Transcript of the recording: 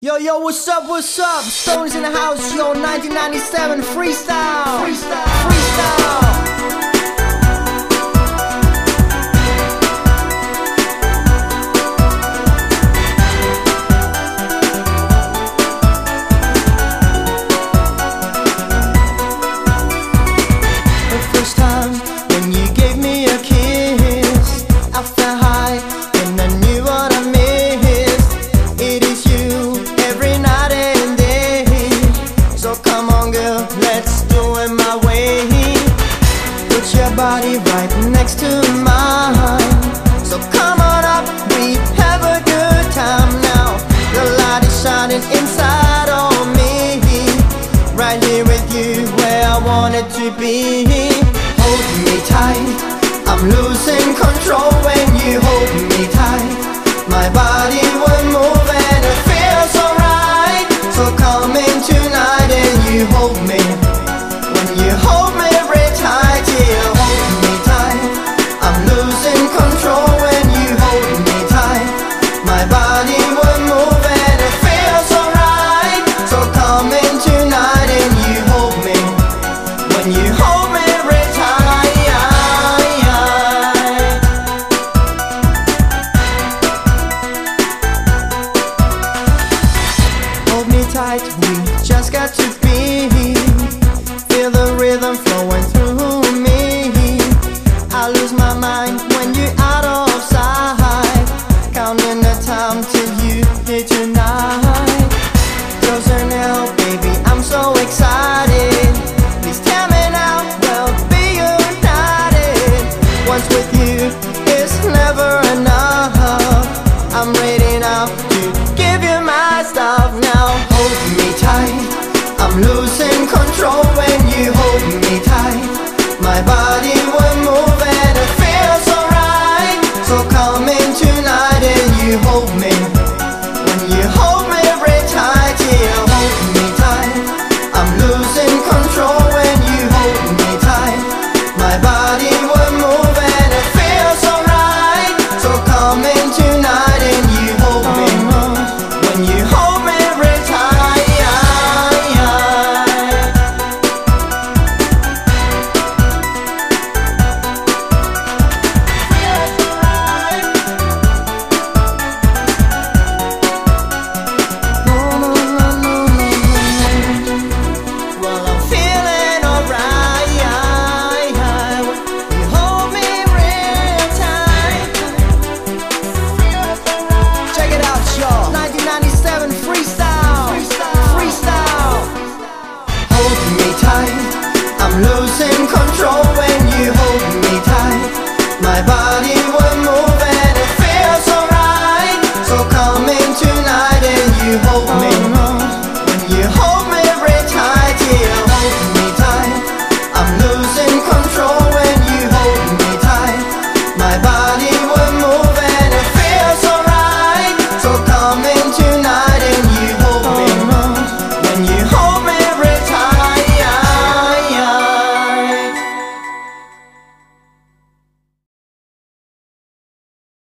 Yo, yo, what's up, what's up? Stones in the house, yo, 1997 freestyle. Freestyle. Freestyle. have a good time now. The light is shining inside me. Right here with you where I wanted to be. Hold me tight, I'm losing control right. We just got to be. Feel the rhythm flowing through me. I lose my mind. alma.